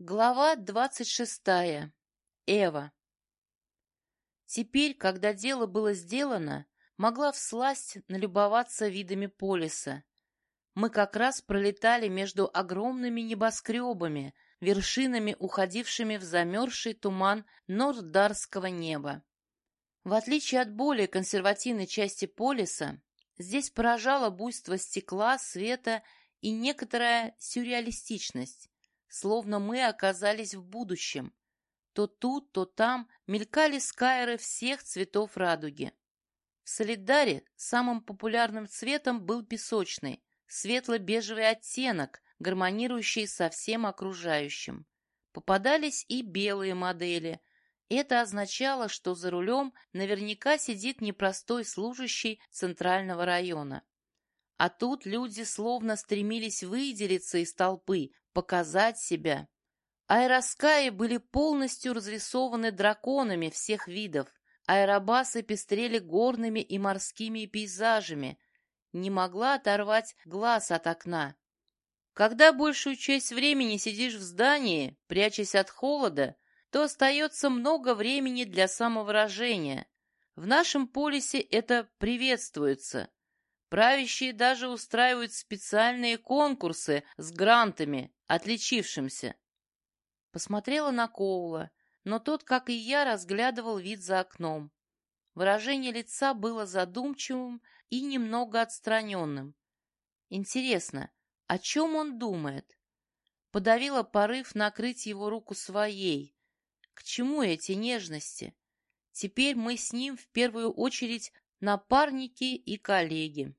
Глава двадцать шестая. Эва. Теперь, когда дело было сделано, могла всласть налюбоваться видами полиса. Мы как раз пролетали между огромными небоскребами, вершинами, уходившими в замерзший туман нордарского неба. В отличие от более консервативной части полиса, здесь поражало буйство стекла, света и некоторая сюрреалистичность словно мы оказались в будущем. То тут, то там мелькали скайеры всех цветов радуги. В Солидаре самым популярным цветом был песочный, светло-бежевый оттенок, гармонирующий со всем окружающим. Попадались и белые модели. Это означало, что за рулем наверняка сидит непростой служащий центрального района. А тут люди словно стремились выделиться из толпы, показать себя. Аэроскаи были полностью разрисованы драконами всех видов. Аэробасы пестрели горными и морскими пейзажами. Не могла оторвать глаз от окна. Когда большую часть времени сидишь в здании, прячась от холода, то остается много времени для самовыражения. В нашем полисе это приветствуется. Правящие даже устраивают специальные конкурсы с грантами, отличившимся. Посмотрела на Коула, но тот, как и я, разглядывал вид за окном. Выражение лица было задумчивым и немного отстраненным. Интересно, о чем он думает? Подавила порыв накрыть его руку своей. К чему эти нежности? Теперь мы с ним в первую очередь напарники и коллеги.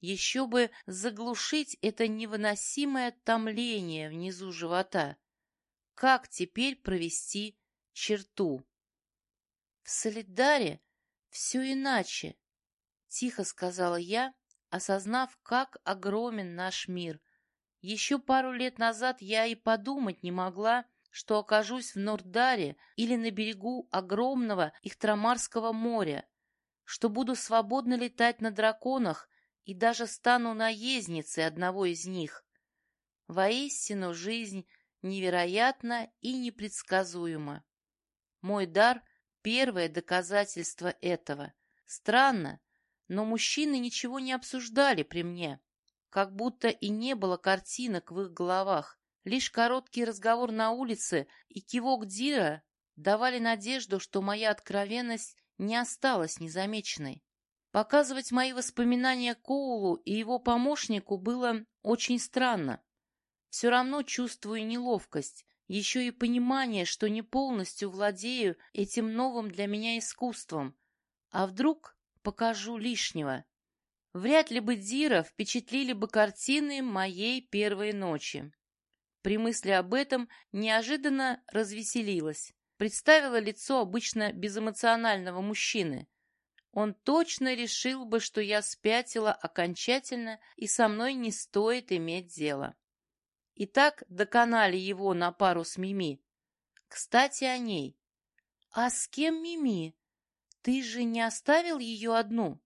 Еще бы заглушить это невыносимое томление внизу живота. Как теперь провести черту? В Солидаре все иначе, — тихо сказала я, осознав, как огромен наш мир. Еще пару лет назад я и подумать не могла, что окажусь в Нордаре или на берегу огромного Ихтрамарского моря, что буду свободно летать на драконах и даже стану наездницей одного из них. Воистину, жизнь невероятна и непредсказуема. Мой дар — первое доказательство этого. Странно, но мужчины ничего не обсуждали при мне, как будто и не было картинок в их головах. Лишь короткий разговор на улице и кивок Дира давали надежду, что моя откровенность не осталась незамеченной. Показывать мои воспоминания Коулу и его помощнику было очень странно. Все равно чувствую неловкость, еще и понимание, что не полностью владею этим новым для меня искусством. А вдруг покажу лишнего? Вряд ли бы Дира впечатлили бы картины моей первой ночи. При мысли об этом неожиданно развеселилась. Представила лицо обычно безэмоционального мужчины. Он точно решил бы, что я спятила окончательно и со мной не стоит иметь дело. Итак, доконали его на пару с Мими. Кстати, о ней. А с кем Мими? Ты же не оставил ее одну?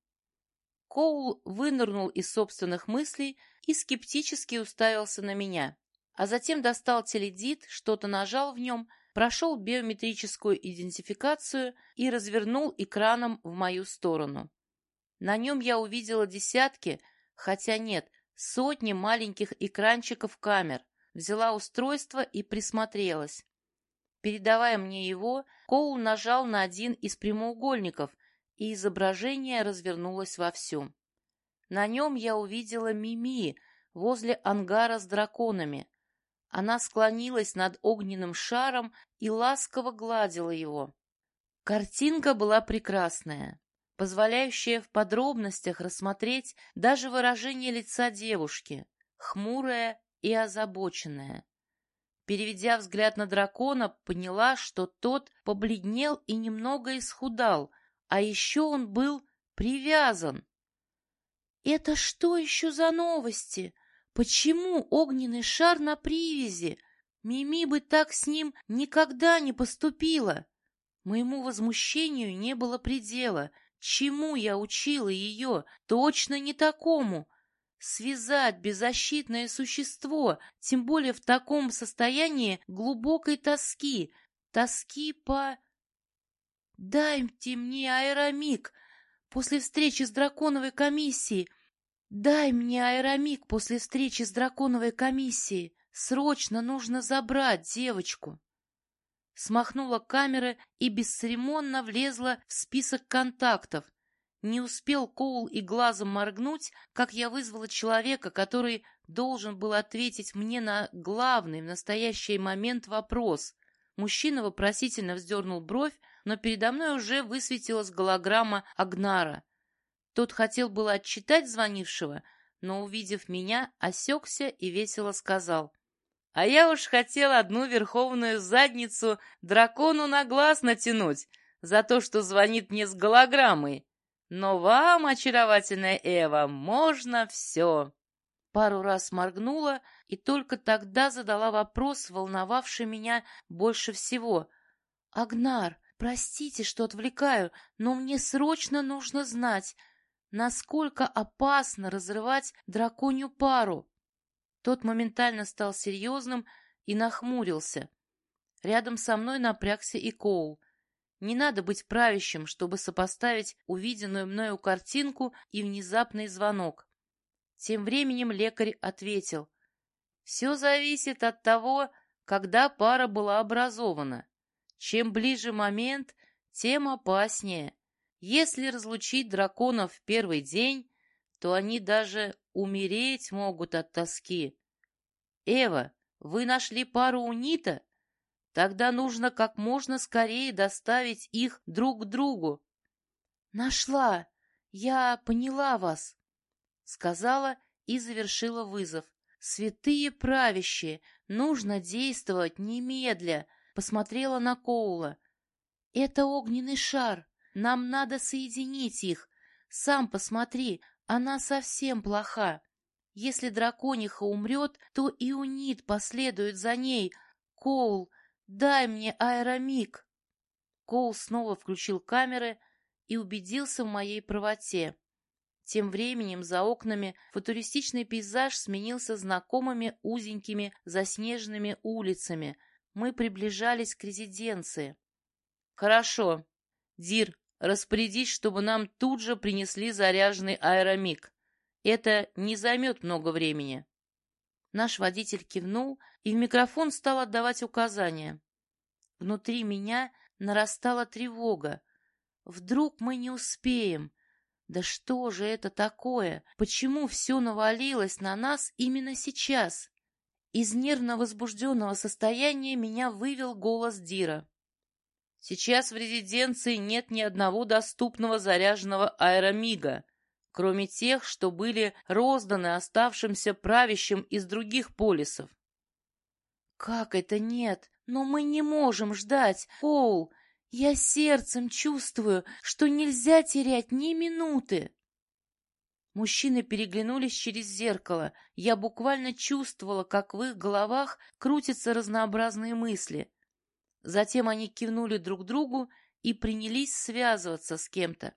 Коул вынырнул из собственных мыслей и скептически уставился на меня, а затем достал теледит, что-то нажал в нем — прошел биометрическую идентификацию и развернул экраном в мою сторону. На нем я увидела десятки, хотя нет, сотни маленьких экранчиков камер, взяла устройство и присмотрелась. Передавая мне его, Коул нажал на один из прямоугольников, и изображение развернулось во всем. На нем я увидела Мими возле ангара с драконами, она склонилась над огненным шаром и ласково гладила его. Картинка была прекрасная, позволяющая в подробностях рассмотреть даже выражение лица девушки, хмурое и озабоченное. Переведя взгляд на дракона, поняла, что тот побледнел и немного исхудал, а еще он был привязан. «Это что еще за новости?» Почему огненный шар на привязи? Мими бы так с ним никогда не поступила. Моему возмущению не было предела. Чему я учила ее? Точно не такому. связать беззащитное существо, тем более в таком состоянии глубокой тоски, тоски по... «Дайте мне аэромик после встречи с драконовой комиссией! Дай мне аэромик после встречи с драконовой комиссией! Срочно нужно забрать девочку!» Смахнула камеры и бесцеремонно влезла в список контактов, не успел Коул и глазом моргнуть, как я вызвала человека, который должен был ответить мне на главный в настоящий момент вопрос. Мужчина вопросительно вздернул бровь, но передо мной уже высветилась голограмма Агнара. Тот хотел было отчитать звонившего, но, увидев меня, осекся и весело сказал. «А я уж хотел одну верховную задницу дракону на глаз натянуть за то, что звонит мне с голограммой. Но вам, очаровательная Эва, можно все. Пару раз моргнула и только тогда задала вопрос, волновавший меня больше всего. «Агнар, простите, что отвлекаю, но мне срочно нужно знать, насколько опасно разрывать драконью пару». Тот моментально стал серьезным и нахмурился. Рядом со мной напрягся и Коул. Не надо быть правящим, чтобы сопоставить увиденную мною картинку и внезапный звонок. Тем временем лекарь ответил. Все зависит от того, когда пара была образована. Чем ближе момент, тем опаснее. Если разлучить драконов в первый день, то они даже умереть могут от тоски. Эва, вы нашли пару у Нита? Тогда нужно как можно скорее доставить их друг к другу. «Нашла! Я поняла вас!» Сказала и завершила вызов. «Святые правящие! Нужно действовать немедля!» Посмотрела на Коула. «Это огненный шар! Нам надо соединить их! Сам посмотри, она совсем плоха! Если дракониха умрет, то и унит последует за ней! Коул, «Дай мне аэромик!» Коул снова включил камеры и убедился в моей правоте. Тем временем за окнами футуристичный пейзаж сменился знакомыми узенькими заснеженными улицами. Мы приближались к резиденции. «Хорошо. Дир, распорядись, чтобы нам тут же принесли заряженный аэромик. Это не займет много времени». Наш водитель кивнул и в микрофон стал отдавать указания. Внутри меня нарастала тревога. Вдруг мы не успеем? Да что же это такое? Почему все навалилось на нас именно сейчас? Из нервно-возбужденного состояния меня вывел голос Дира. Сейчас в резиденции нет ни одного доступного заряженного аэромига кроме тех, что были розданы оставшимся правящим из других полисов. «Как это нет? Но мы не можем ждать, Коул! Я сердцем чувствую, что нельзя терять ни минуты!» Мужчины переглянулись через зеркало. Я буквально чувствовала, как в их головах крутятся разнообразные мысли. Затем они кивнули друг другу и принялись связываться с кем-то.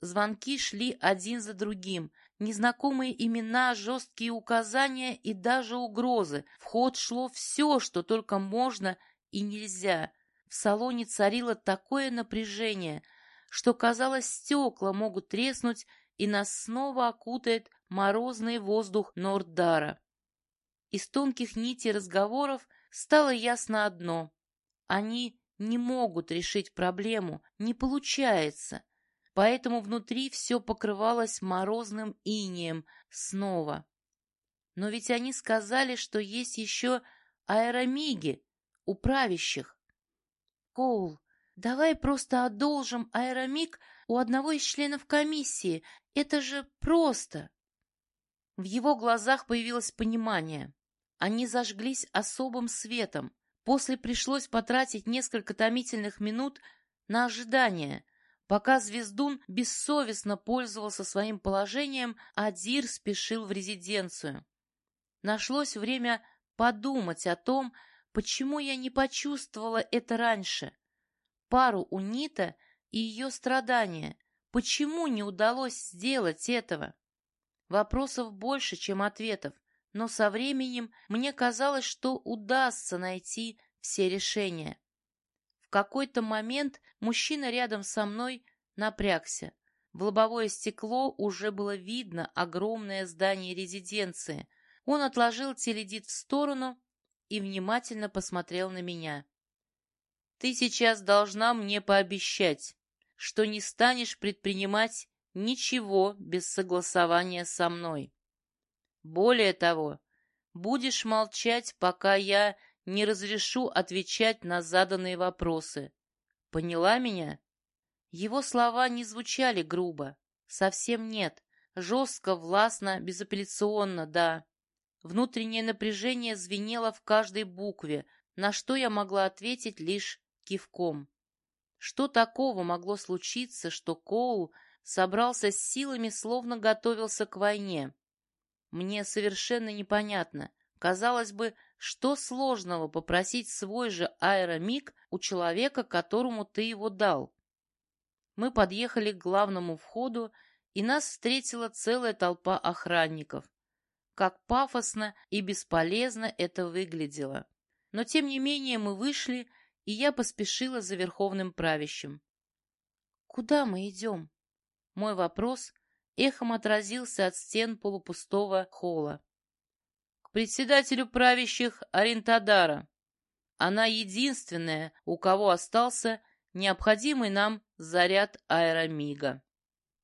Звонки шли один за другим. Незнакомые имена, жесткие указания и даже угрозы. В ход шло все, что только можно и нельзя. В салоне царило такое напряжение, что, казалось, стекла могут треснуть, и нас снова окутает морозный воздух Норддара. Из тонких нитей разговоров стало ясно одно. Они не могут решить проблему, не получается поэтому внутри все покрывалось морозным инием снова. Но ведь они сказали, что есть еще аэромиги у правящих. Коул, давай просто одолжим аэромиг у одного из членов комиссии. Это же просто. В его глазах появилось понимание. Они зажглись особым светом. После пришлось потратить несколько томительных минут на ожидание, Пока Звездун бессовестно пользовался своим положением, Адир спешил в резиденцию. Нашлось время подумать о том, почему я не почувствовала это раньше. Пару у Нита и ее страдания. Почему не удалось сделать этого? Вопросов больше, чем ответов, но со временем мне казалось, что удастся найти все решения. В какой-то момент мужчина рядом со мной напрягся. В лобовое стекло уже было видно огромное здание резиденции. Он отложил теледит в сторону и внимательно посмотрел на меня. «Ты сейчас должна мне пообещать, что не станешь предпринимать ничего без согласования со мной. Более того, будешь молчать, пока я не разрешу отвечать на заданные вопросы. Поняла меня?» Его слова не звучали грубо. Совсем нет. Жестко, властно, безапелляционно, да. Внутреннее напряжение звенело в каждой букве, на что я могла ответить лишь кивком. Что такого могло случиться, что Коул собрался с силами, словно готовился к войне? Мне совершенно непонятно. Казалось бы, что сложного попросить свой же аэромик у человека, которому ты его дал? Мы подъехали к главному входу, и нас встретила целая толпа охранников. Как пафосно и бесполезно это выглядело. Но тем не менее мы вышли, и я поспешила за верховным правящим. «Куда мы идем?» Мой вопрос эхом отразился от стен полупустого холла. «К председателю правящих Орентадара. Она единственная, у кого остался необходимый нам заряд аэромига.